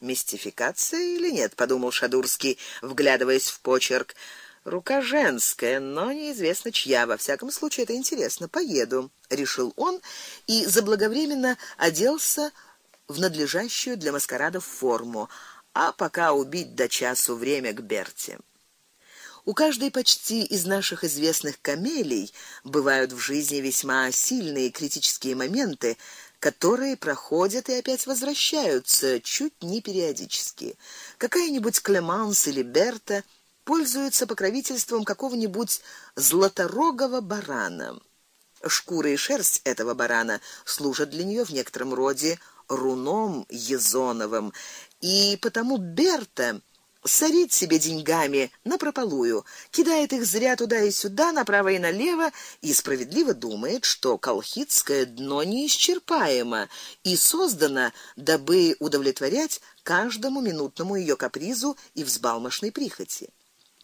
Мистификация или нет, подумал Шадурский, вглядываясь в почерк. Рука женская, но неизвестно чья. Во всяком случае, это интересно. Поеду, решил он и заблаговременно оделся в надлежащую для маскарадов форму, а пока убить до часу время к Берте. У каждой почти из наших известных камелий бывают в жизни весьма сильные критические моменты, которые проходят и опять возвращаются чуть не периодически. Какая-нибудь Клеманс или Берта пользуются покровительством какого-нибудь златорогого барана. Шкура и шерсть этого барана служат для нее в некотором роде руном езоновым, и потому Берта сорит себе деньгами на прополую, кидает их зря туда и сюда, направо и налево, и справедливо думает, что колхидское дно неисчерпаемо и создано, дабы удовлетворять каждому минутному ее капризу и взбалмошной прихоти.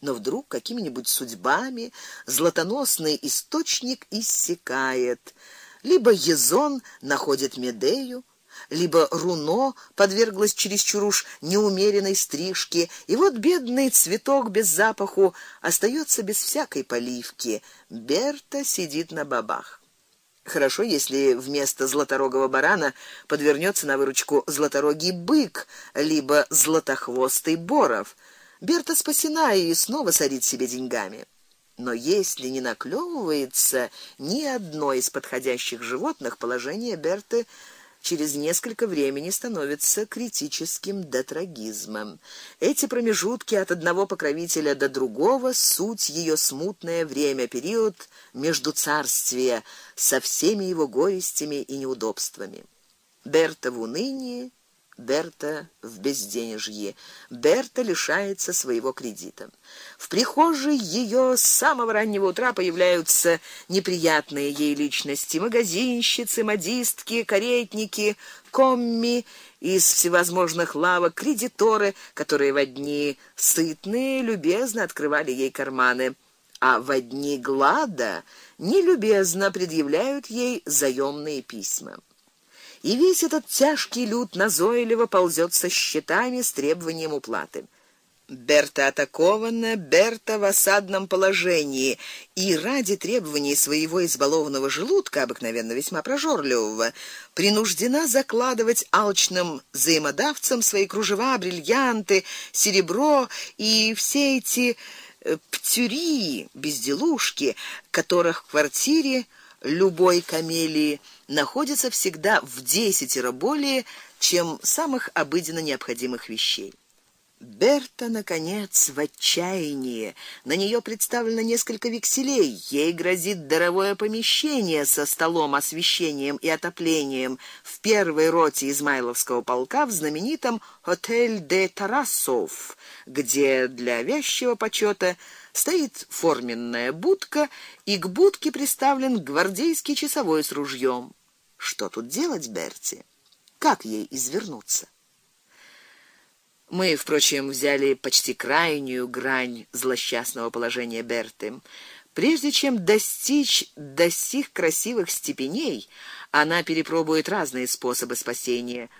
Но вдруг какими-нибудь судьбами златоносный источник иссякает, либо Езон находит Медею, либо руно подверглось чересчур уж неумеренной стрижке, и вот бедный цветок без запаху остается без всякой поливки. Берта сидит на бабах. Хорошо, если вместо златорогого барана подвернется на выручку златорогий бык, либо златохвостый боров. Берта спасена и снова сорит себе деньгами. Но если не наклевывается ни одно из подходящих животных, положение Берты через несколько времени становится критическим дотрагизмом. Эти промежутки от одного покровителя до другого суть ее смутное время, период между царствия со всеми его горестями и неудобствами. Берта в унынии, Берта в безденежье. Берта лишается своего кредита. В прихожей ее с самого раннего утра появляются неприятные ей личности: магазинщицы, модистки, каретники, комми из всевозможных лавок, кредиторы, которые в дни сытные любезно открывали ей карманы, а в дни глада нелюбезно предъявляют ей заёмные письма и весь этот тяжкий люд назойливо ползет со счетами с требованием уплаты. Берта атакована, Берта в осадном положении, и ради требований своего избалованного желудка, обыкновенно весьма прожорливого, принуждена закладывать алчным взаимодавцам свои кружева, бриллианты, серебро и все эти э, птюри, безделушки, которых в квартире любой камелии находится всегда в десятеро более, чем самых обыденно необходимых вещей. Берта наконец в отчаянии. На нее представлено несколько векселей. Ей грозит даровое помещение со столом, освещением и отоплением в первой роте Измайловского полка в знаменитом Отель де Тарасов, где для вещего почета стоит форменная будка, и к будке приставлен гвардейский часовой с ружьем. Что тут делать, Берти? Как ей извернуться? Мы, впрочем, взяли почти крайнюю грань злосчастного положения Берты. Прежде чем достичь до сих красивых степеней, она перепробует разные способы спасения,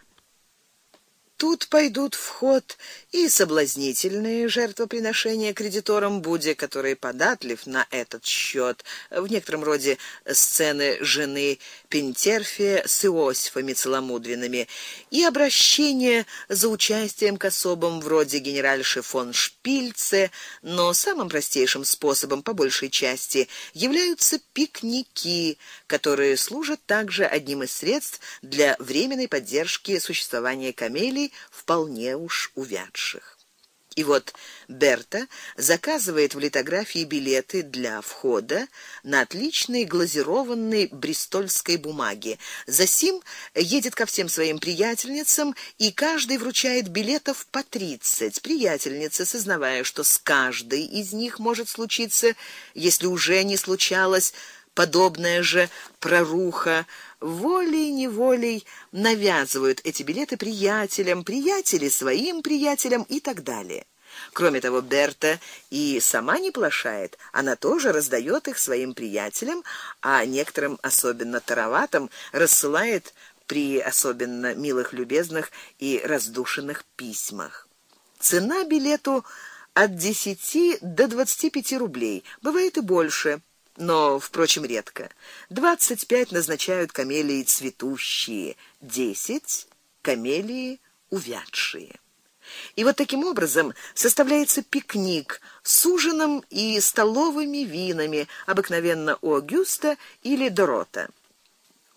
Тут пойдут в ход и соблазнительные жертвоприношения кредиторам Буде, который податлив на этот счет, в некотором роде сцены жены Пентерфия с Иосифами целомудренными, и обращение за участием к особам вроде генеральши фон Шпильце, но самым простейшим способом по большей части являются пикники, которые служат также одним из средств для временной поддержки существования камелий вполне уж увядших. И вот Берта заказывает в литографии билеты для входа на отличной глазированной бристольской бумаге. Засим едет ко всем своим приятельницам, и каждый вручает билетов по тридцать. Приятельницы, сознавая, что с каждой из них может случиться, если уже не случалось, подобная же проруха, волей-неволей навязывают эти билеты приятелям, приятели своим приятелям и так далее. Кроме того, Берта и сама не плашает, она тоже раздает их своим приятелям, а некоторым особенно тароватым рассылает при особенно милых, любезных и раздушенных письмах. Цена билету от 10 до 25 рублей, бывает и больше, но, впрочем, редко. 25 назначают камелии цветущие, 10 камелии увядшие. И вот таким образом составляется пикник с ужином и столовыми винами, обыкновенно у Агюста или Дорота.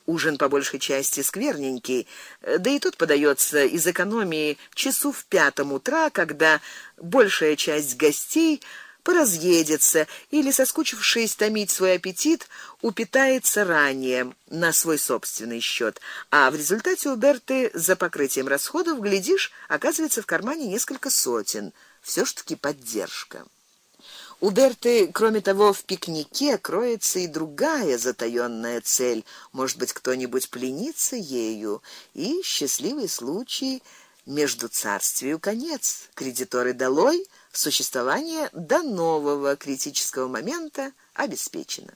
Ужин по большей части скверненький, да и тот подается из экономии часу в пятом утра, когда большая часть гостей поразъедется или соскучившись томить свой аппетит, упитается ранее на свой собственный счет, а в результате у Берты за покрытием расходов глядишь, оказывается в кармане несколько сотен. Всё ж таки поддержка. У Берты, кроме того, в пикнике кроется и другая затаённая цель. Может быть, кто-нибудь пленится ею, и счастливый случай между царствию конец. Кредиторы долой, существование до нового критического момента обеспечено.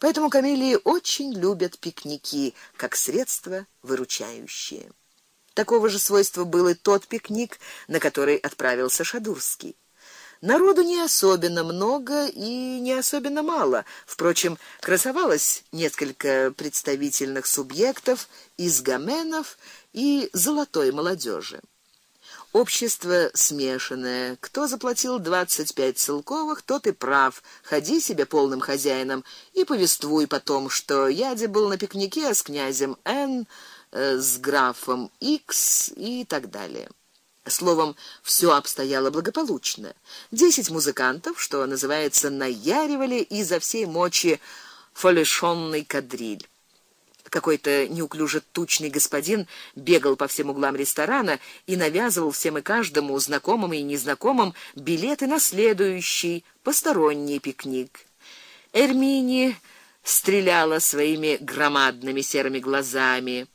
Поэтому камелии очень любят пикники как средство выручающее. Такого же свойства был и тот пикник, на который отправился Шадурский. Народу не особенно много и не особенно мало. Впрочем, красовалось несколько представительных субъектов из гаменов и золотой молодежи. Общество смешанное. Кто заплатил 25 целковых, тот и прав. Ходи себе полным хозяином и повествуй потом, что Яде был на пикнике с князем Н, э, с графом X и так далее. Словом, все обстояло благополучно. Десять музыкантов, что называется, наяривали изо всей мочи фолешонный кадриль. Какой-то неуклюже тучный господин бегал по всем углам ресторана и навязывал всем и каждому, знакомым и незнакомым, билеты на следующий посторонний пикник. Эрмини стреляла своими громадными серыми глазами.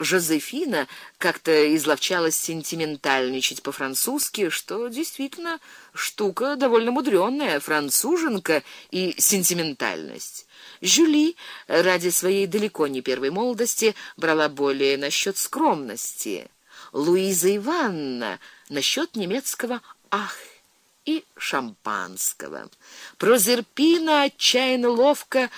Жозефина как-то изловчалась сентиментальничать по-французски, что действительно штука довольно мудрёная, француженка и сентиментальность. Жюли ради своей далеко не первой молодости брала более насчёт скромности. Луиза Ивановна насчёт немецкого ах и шампанского. Прозерпина отчаянно ловко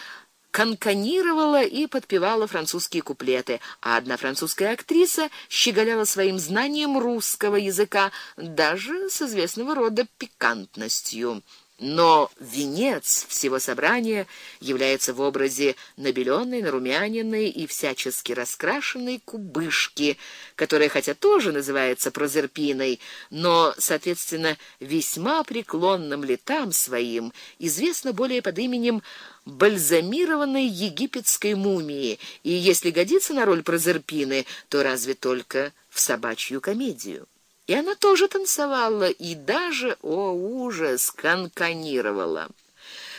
канканировала и подпевала французские куплеты, а одна французская актриса щеголяла своим знанием русского языка, даже с известного рода пикантностью. Но венец всего собрания является в образе набелённой, нарумяненной и всячески раскрашенной кубышки, которая хотя тоже называется прозерпиной, но, соответственно, весьма преклонным летам своим известна более под именем бальзамированной египетской мумии, и если годится на роль прозерпины, то разве только в собачью комедию. И она тоже танцевала и даже, о ужас, канканировала.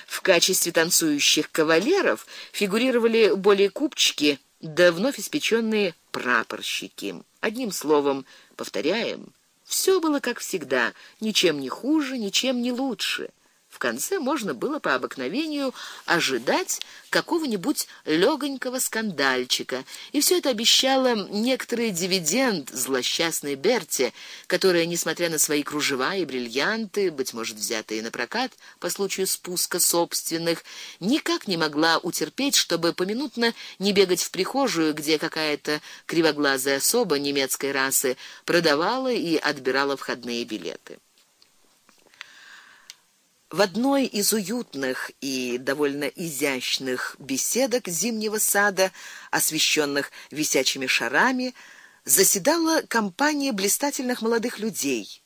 В качестве танцующих кавалеров фигурировали более купчики, да вновь испечённые прапорщики. Одним словом, повторяем, всё было как всегда, ничем не хуже, ничем не лучше. В конце можно было по обыкновению ожидать какого-нибудь лёгонького скандальчика, и все это обещало некоторый дивиденд злосчастной Берте, которая, несмотря на свои кружева и бриллианты, быть может, взятые на прокат по случаю спуска собственных, никак не могла утерпеть, чтобы поминутно не бегать в прихожую, где какая-то кривоглазая особа немецкой расы продавала и отбирала входные билеты. В одной из уютных и довольно изящных беседок зимнего сада, освещенных висячими шарами, заседала компания блистательных молодых людей.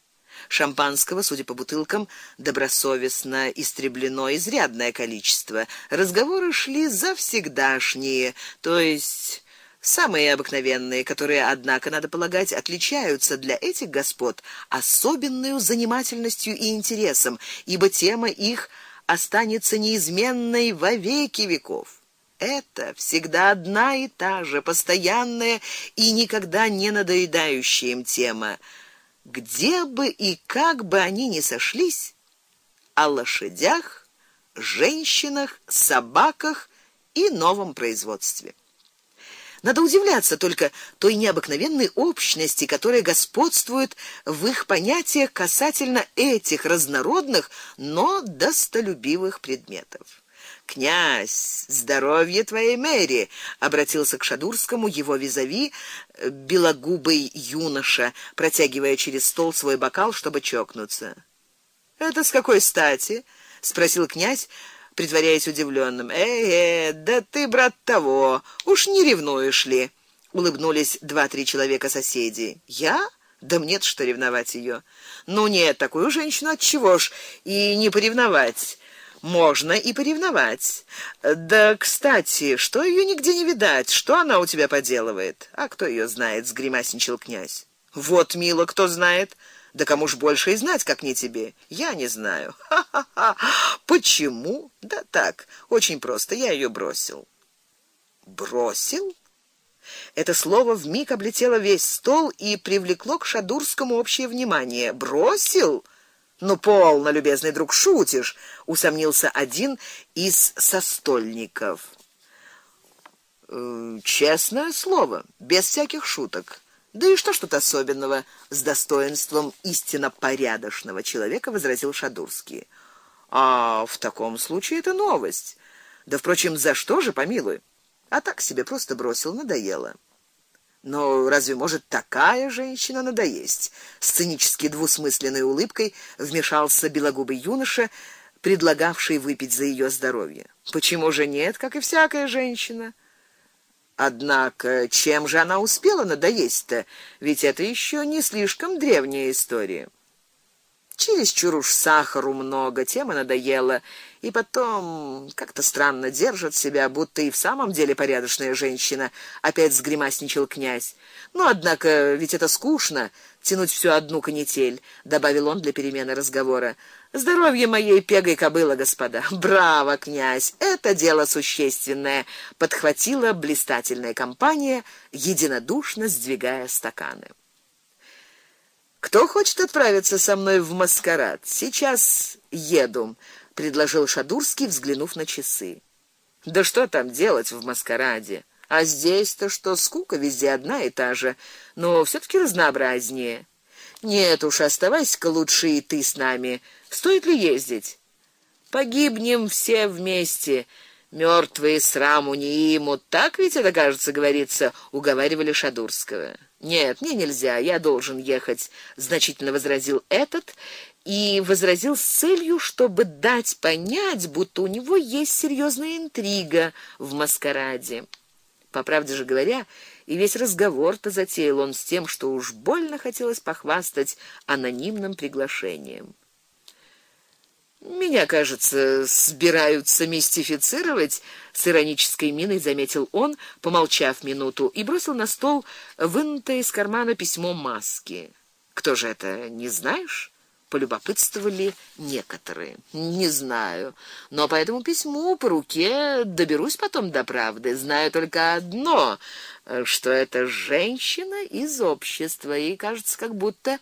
Шампанского, судя по бутылкам, добросовестно истреблено изрядное количество. Разговоры шли завсегдашние, то есть самые обыкновенные, которые, однако, надо полагать, отличаются для этих господ особенной занимательностью и интересом, ибо тема их останется неизменной во веки веков. Это всегда одна и та же, постоянная и никогда не надоедающая им тема. Где бы и как бы они ни сошлись, о лошадях, женщинах, собаках и новом производстве. Надо удивляться только той необыкновенной общности, которая господствует в их понятиях касательно этих разнородных, но достолюбивых предметов. Князь, здоровье твоей Мэри, обратился к Шадурскому его визави, э, белогубый юноша, протягивая через стол свой бокал, чтобы чокнуться. Это с какой стати? спросил князь, притворяясь удивленным. Э, э, да ты брат того, уж не ревнуешь ли? улыбнулись два-три человека соседей. Я? Да мне что ревновать ее. Ну нет, такую женщину от чего ж и не поревновать. Можно и поревновать. Да, кстати, что ее нигде не видать? Что она у тебя поделывает? А кто ее знает, сгримасничал князь. Вот, мило, кто знает? Да кому ж больше и знать, как не тебе? Я не знаю. Ха-ха-ха. Почему? Да так, очень просто, я ее бросил. Бросил? Это слово вмиг облетело весь стол и привлекло к Шадурскому общее внимание. Бросил? Ну полно, любезный друг, шутишь, усомнился один из состольников. «Э, честное слово, без всяких шуток. Да и что тут особенного, с достоинством истинно порядочного человека возразил Шадурский. А в таком случае это новость. Да впрочем, за что же, помилуй? А так себе просто бросил, надоело. Но разве может такая женщина надоесть? Сценически двусмысленной улыбкой вмешался белогубый юноша, предлагавший выпить за ее здоровье. Почему же нет, как и всякая женщина? Однако, чем же она успела надоесть-то? Ведь это еще не слишком древняя история. Через чур уж сахару много, тем и надоело. И потом как-то странно держит себя, будто и в самом деле порядочная женщина, опять сгримасничал князь. Ну, однако, ведь это скучно тянуть всю одну канитель, добавил он для перемены разговора. Здоровье моей пегой кобыла, господа. Браво, князь. Это дело существенное, подхватила блистательная компания, единодушно сдвигая стаканы. Кто хочет отправиться со мной в маскарад? Сейчас еду, предложил Шадурский, взглянув на часы. Да что там делать в маскараде? А здесь-то что, скука везде одна и та же, но все таки разнообразнее. Нет уж, оставайся-ка лучше и ты с нами. Стоит ли ездить? Погибнем все вместе. Мертвые сраму не имут. Так ведь это, кажется, говорится, уговаривали Шадурского. Нет, мне нельзя, я должен ехать, значительно возразил этот и возразил с целью, чтобы дать понять, будто у него есть серьезная интрига в маскараде. По правде же говоря, и весь разговор-то затеял он с тем, что уж больно хотелось похвастать анонимным приглашением. Меня, кажется, собираются мистифицировать, с иронической миной заметил он, помолчав минуту, и бросил на стол вынутое из кармана письмо маски. Кто же это, не знаешь? полюбопытствовали некоторые. Не знаю, но по этому письму по руке доберусь потом до правды. Знаю только одно, что это женщина из общества, и кажется, как будто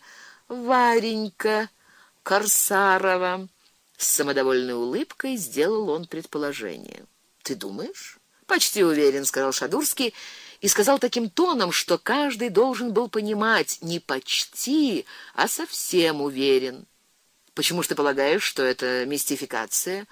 Варенька Корсарова. С самодовольной улыбкой сделал он предположение. Ты думаешь? Почти уверен, сказал Шадурский и сказал таким тоном, что каждый должен был понимать, не почти, а совсем уверен. Почему ж ты полагаешь, что это мистификация?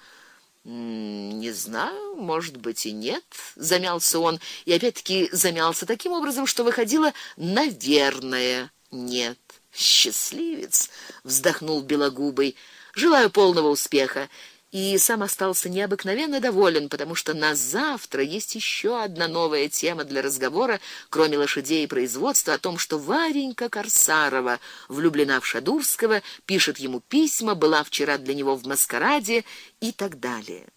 Не знаю, может быть и нет, замялся он, и опять-таки замялся таким образом, что выходило наверное, нет. Счастливец, вздохнул белогубый. Желаю полного успеха и сам остался необыкновенно доволен, потому что на завтра есть еще одна новая тема для разговора, кроме лошадей и производства, о том, что Варенька Корсарова влюблена в Шадурского, пишет ему письма, была вчера для него в маскараде и так далее.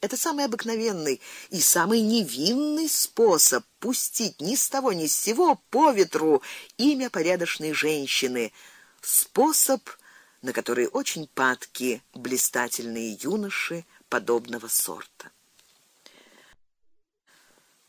Это самый обыкновенный и самый невинный способ пустить ни с того ни с сего по ветру имя порядочной женщины. Способ на которые очень падки блистательные юноши подобного сорта.